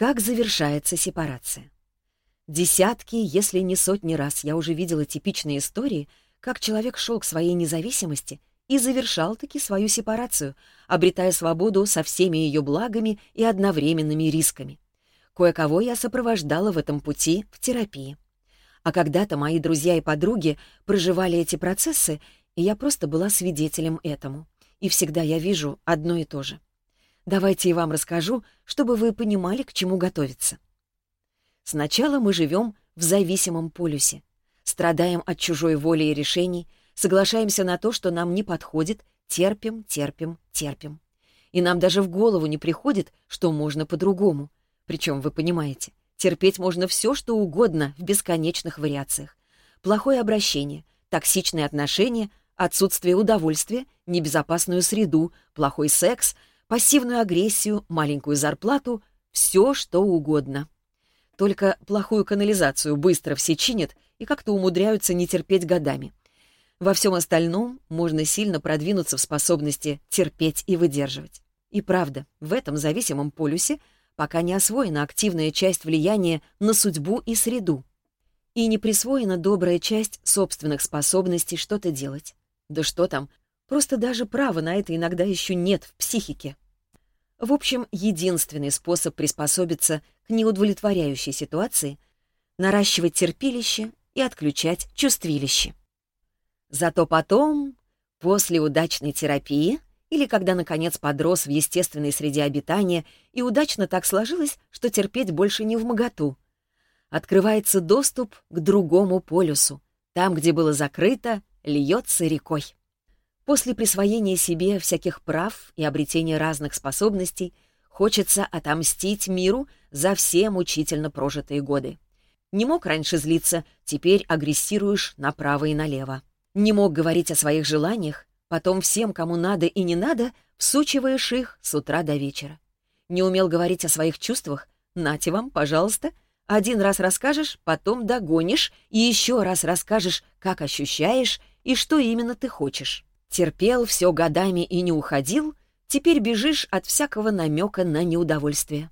Как завершается сепарация? Десятки, если не сотни раз я уже видела типичные истории, как человек шел к своей независимости и завершал таки свою сепарацию, обретая свободу со всеми ее благами и одновременными рисками. Кое-кого я сопровождала в этом пути в терапии. А когда-то мои друзья и подруги проживали эти процессы, и я просто была свидетелем этому. И всегда я вижу одно и то же — Давайте я вам расскажу, чтобы вы понимали, к чему готовиться. Сначала мы живем в зависимом полюсе. Страдаем от чужой воли и решений, соглашаемся на то, что нам не подходит, терпим, терпим, терпим. И нам даже в голову не приходит, что можно по-другому. Причем, вы понимаете, терпеть можно все, что угодно в бесконечных вариациях. Плохое обращение, токсичные отношения, отсутствие удовольствия, небезопасную среду, плохой секс — пассивную агрессию, маленькую зарплату, все что угодно. Только плохую канализацию быстро все чинят и как-то умудряются не терпеть годами. Во всем остальном можно сильно продвинуться в способности терпеть и выдерживать. И правда, в этом зависимом полюсе пока не освоена активная часть влияния на судьбу и среду. И не присвоена добрая часть собственных способностей что-то делать. Да что там, просто даже права на это иногда еще нет в психике. В общем, единственный способ приспособиться к неудовлетворяющей ситуации — наращивать терпилище и отключать чувствилище. Зато потом, после удачной терапии, или когда, наконец, подрос в естественной среде обитания и удачно так сложилось, что терпеть больше не в моготу, открывается доступ к другому полюсу. Там, где было закрыто, льется рекой. После присвоения себе всяких прав и обретения разных способностей хочется отомстить миру за все мучительно прожитые годы. Не мог раньше злиться, теперь агрессируешь направо и налево. Не мог говорить о своих желаниях, потом всем, кому надо и не надо, всучиваешь их с утра до вечера. Не умел говорить о своих чувствах? Нате вам, пожалуйста. Один раз расскажешь, потом догонишь, и еще раз расскажешь, как ощущаешь и что именно ты хочешь. Терпел все годами и не уходил, теперь бежишь от всякого намека на неудовольствие.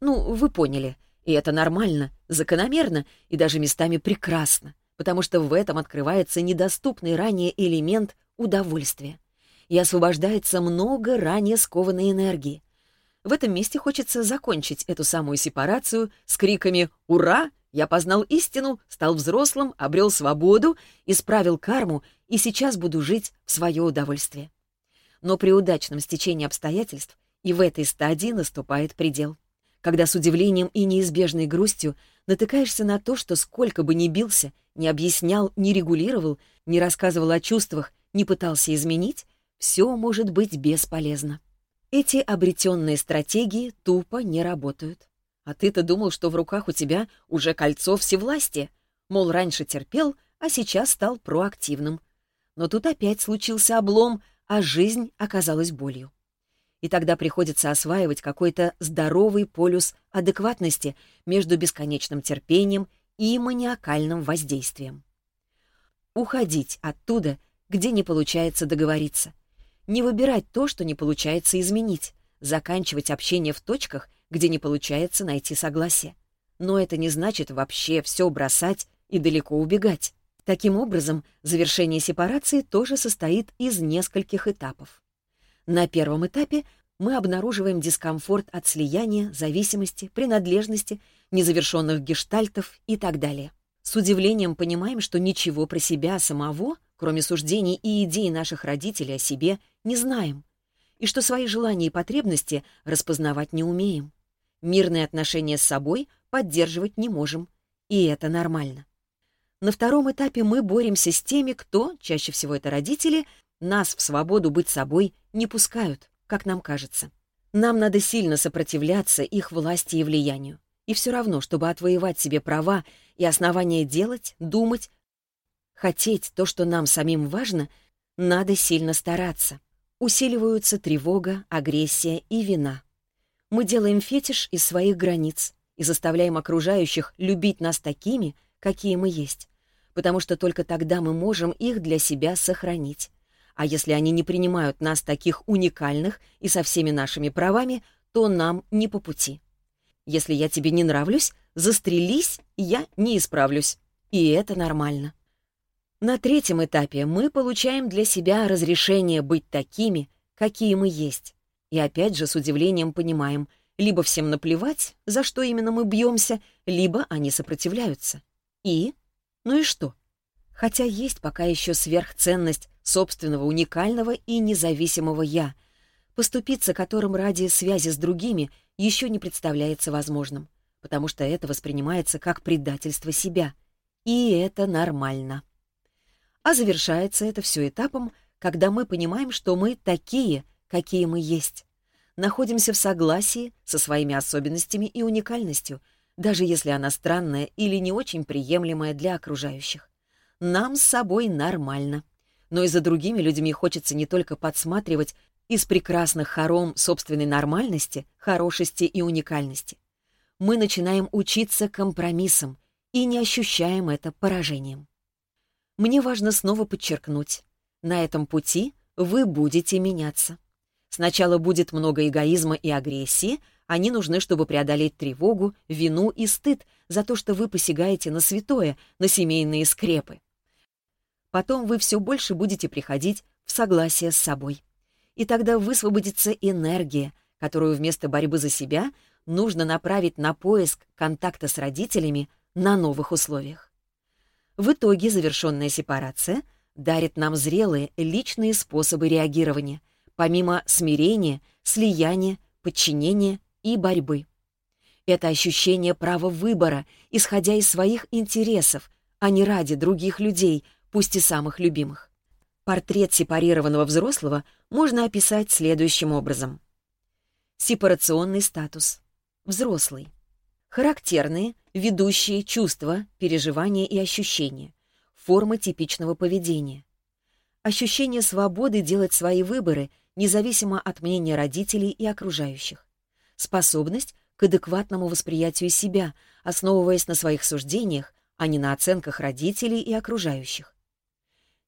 Ну, вы поняли, и это нормально, закономерно и даже местами прекрасно, потому что в этом открывается недоступный ранее элемент удовольствия. И освобождается много ранее скованной энергии. В этом месте хочется закончить эту самую сепарацию с криками «Ура!» Я познал истину, стал взрослым, обрел свободу, исправил карму и сейчас буду жить в свое удовольствие. Но при удачном стечении обстоятельств и в этой стадии наступает предел, когда с удивлением и неизбежной грустью натыкаешься на то, что сколько бы ни бился, не объяснял, не регулировал, не рассказывал о чувствах, не пытался изменить, все может быть бесполезно. Эти обретенные стратегии тупо не работают. А ты-то думал, что в руках у тебя уже кольцо всевластия. Мол, раньше терпел, а сейчас стал проактивным. Но тут опять случился облом, а жизнь оказалась болью. И тогда приходится осваивать какой-то здоровый полюс адекватности между бесконечным терпением и маниакальным воздействием. Уходить оттуда, где не получается договориться. Не выбирать то, что не получается изменить. Заканчивать общение в точках — где не получается найти согласие. Но это не значит вообще все бросать и далеко убегать. Таким образом, завершение сепарации тоже состоит из нескольких этапов. На первом этапе мы обнаруживаем дискомфорт от слияния, зависимости, принадлежности, незавершенных гештальтов и так далее. С удивлением понимаем, что ничего про себя самого, кроме суждений и идей наших родителей о себе, не знаем, и что свои желания и потребности распознавать не умеем. Мирные отношения с собой поддерживать не можем, и это нормально. На втором этапе мы боремся с теми, кто, чаще всего это родители, нас в свободу быть собой не пускают, как нам кажется. Нам надо сильно сопротивляться их власти и влиянию. И все равно, чтобы отвоевать себе права и основания делать, думать, хотеть то, что нам самим важно, надо сильно стараться. Усиливаются тревога, агрессия и вина мы делаем фетиш из своих границ и заставляем окружающих любить нас такими, какие мы есть, потому что только тогда мы можем их для себя сохранить. А если они не принимают нас таких уникальных и со всеми нашими правами, то нам не по пути. Если я тебе не нравлюсь, застрелись, я не исправлюсь. И это нормально. На третьем этапе мы получаем для себя разрешение быть такими, какие мы есть. И опять же с удивлением понимаем, либо всем наплевать, за что именно мы бьемся, либо они сопротивляются. И? Ну и что? Хотя есть пока еще сверхценность собственного уникального и независимого «я», поступиться которым ради связи с другими еще не представляется возможным, потому что это воспринимается как предательство себя. И это нормально. А завершается это все этапом, когда мы понимаем, что мы такие, какие мы есть. Находимся в согласии со своими особенностями и уникальностью, даже если она странная или не очень приемлемая для окружающих. Нам с собой нормально. Но и за другими людьми хочется не только подсматривать из прекрасных хором собственной нормальности, хорошести и уникальности. Мы начинаем учиться компромиссам и не ощущаем это поражением. Мне важно снова подчеркнуть, на этом пути вы будете меняться. Сначала будет много эгоизма и агрессии, они нужны, чтобы преодолеть тревогу, вину и стыд за то, что вы посягаете на святое, на семейные скрепы. Потом вы все больше будете приходить в согласие с собой. И тогда высвободится энергия, которую вместо борьбы за себя нужно направить на поиск контакта с родителями на новых условиях. В итоге завершенная сепарация дарит нам зрелые личные способы реагирования — помимо смирения, слияния, подчинения и борьбы. Это ощущение права выбора, исходя из своих интересов, а не ради других людей, пусть и самых любимых. Портрет сепарированного взрослого можно описать следующим образом. Сепарационный статус. Взрослый. Характерные, ведущие чувства, переживания и ощущения. Формы типичного поведения. Ощущение свободы делать свои выборы независимо от мнения родителей и окружающих. Способность к адекватному восприятию себя, основываясь на своих суждениях, а не на оценках родителей и окружающих.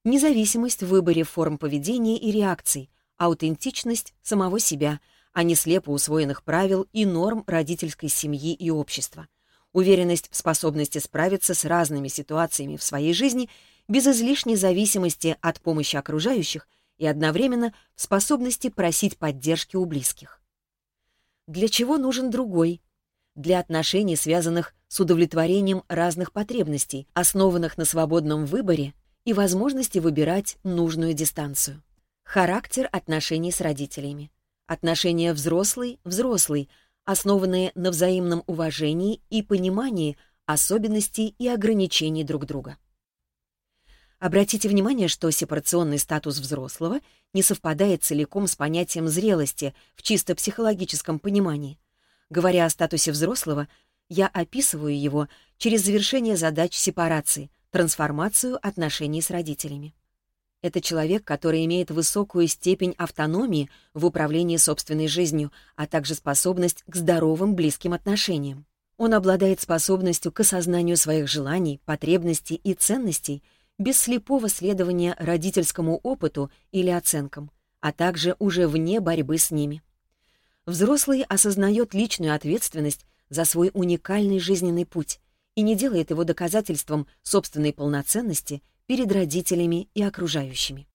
Независимость в выборе форм поведения и реакций, аутентичность самого себя, а не слепо усвоенных правил и норм родительской семьи и общества. Уверенность в способности справиться с разными ситуациями в своей жизни без излишней зависимости от помощи окружающих – и одновременно в способности просить поддержки у близких. Для чего нужен другой? Для отношений, связанных с удовлетворением разных потребностей, основанных на свободном выборе и возможности выбирать нужную дистанцию. Характер отношений с родителями. Отношения взрослый-взрослый, основанные на взаимном уважении и понимании особенностей и ограничений друг друга. Обратите внимание, что сепарационный статус взрослого не совпадает целиком с понятием зрелости в чисто психологическом понимании. Говоря о статусе взрослого, я описываю его через завершение задач сепарации, трансформацию отношений с родителями. Это человек, который имеет высокую степень автономии в управлении собственной жизнью, а также способность к здоровым близким отношениям. Он обладает способностью к осознанию своих желаний, потребностей и ценностей — без слепого следования родительскому опыту или оценкам, а также уже вне борьбы с ними. Взрослый осознает личную ответственность за свой уникальный жизненный путь и не делает его доказательством собственной полноценности перед родителями и окружающими.